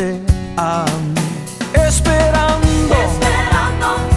te amo. Esperando. Esperando.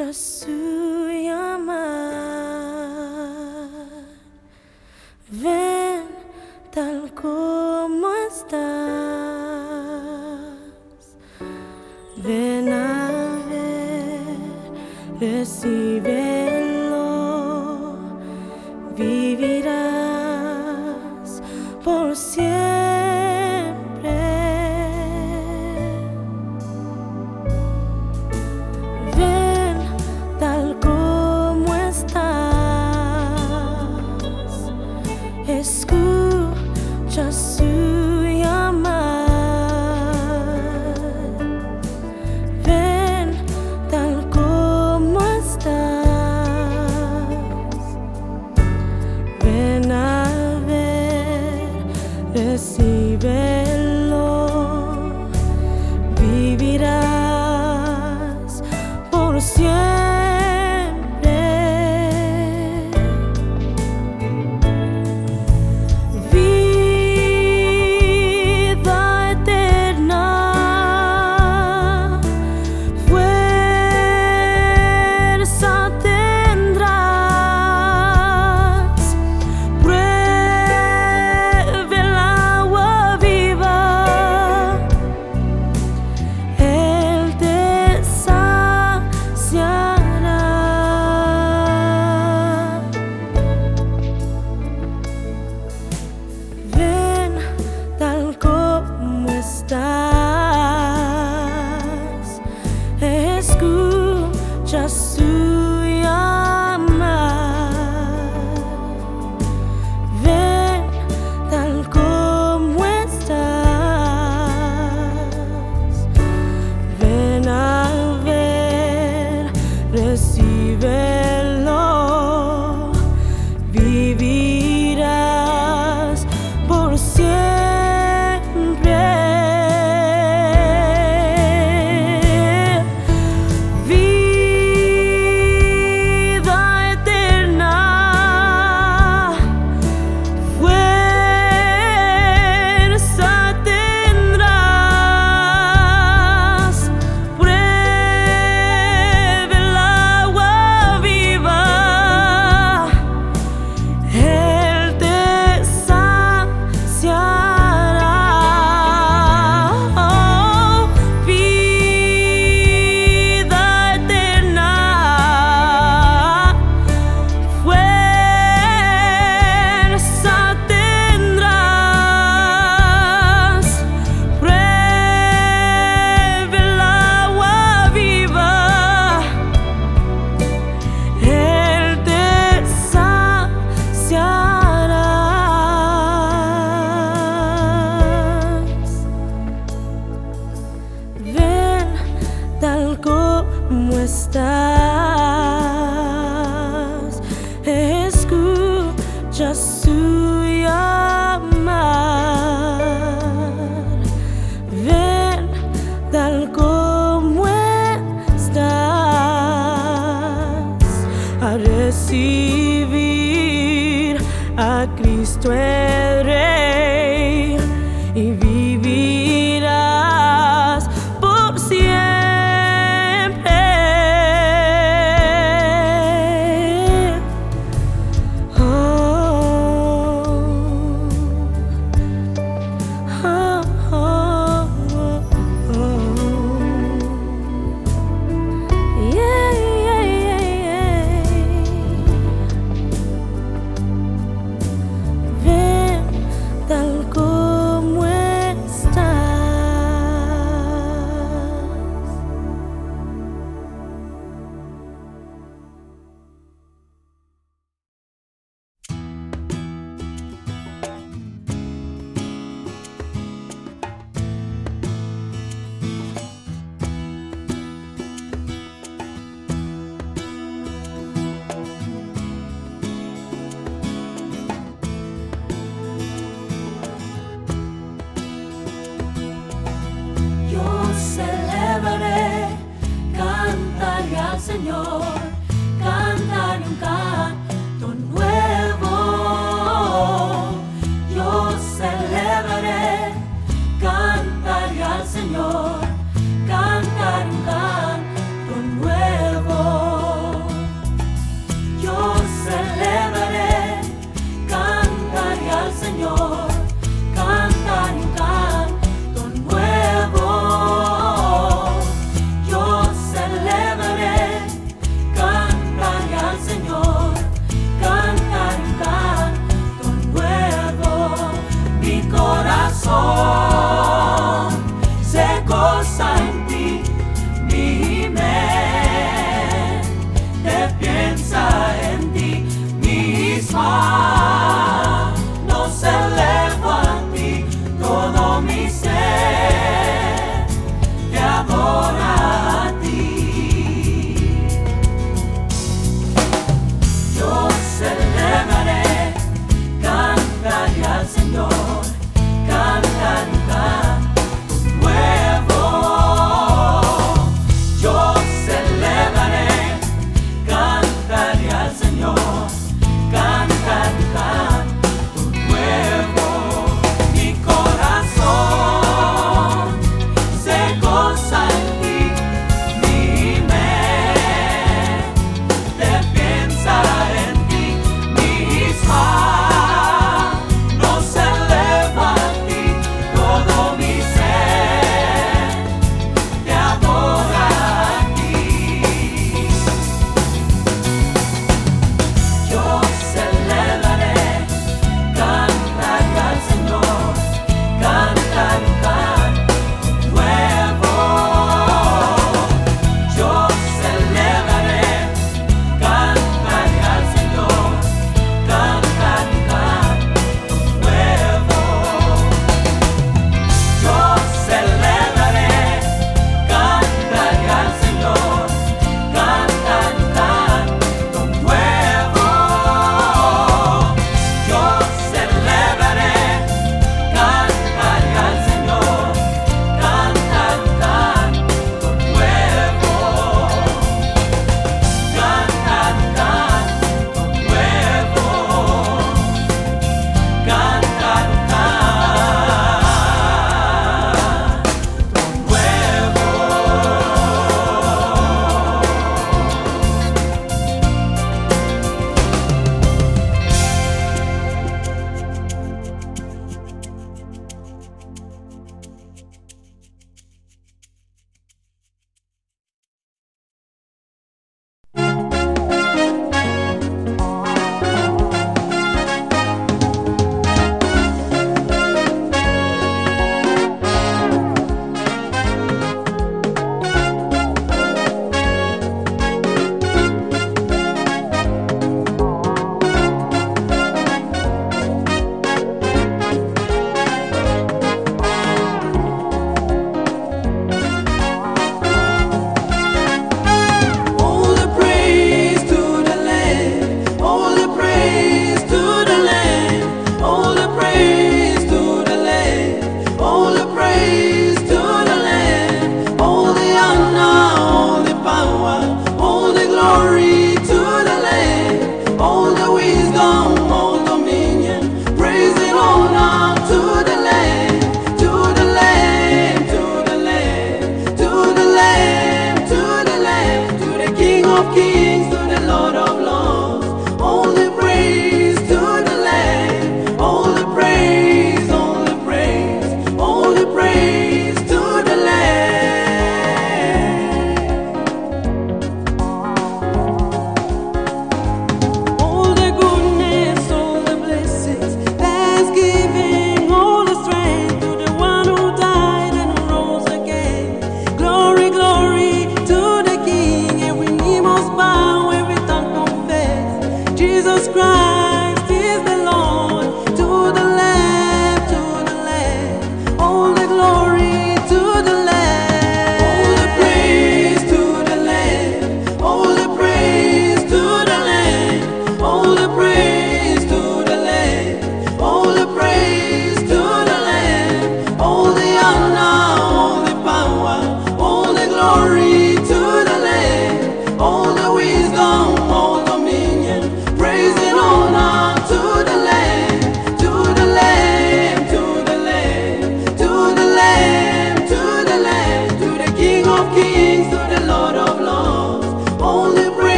escucha su llamar. Ven tal como estás. Ven a ver, recibe. tal como estás. on.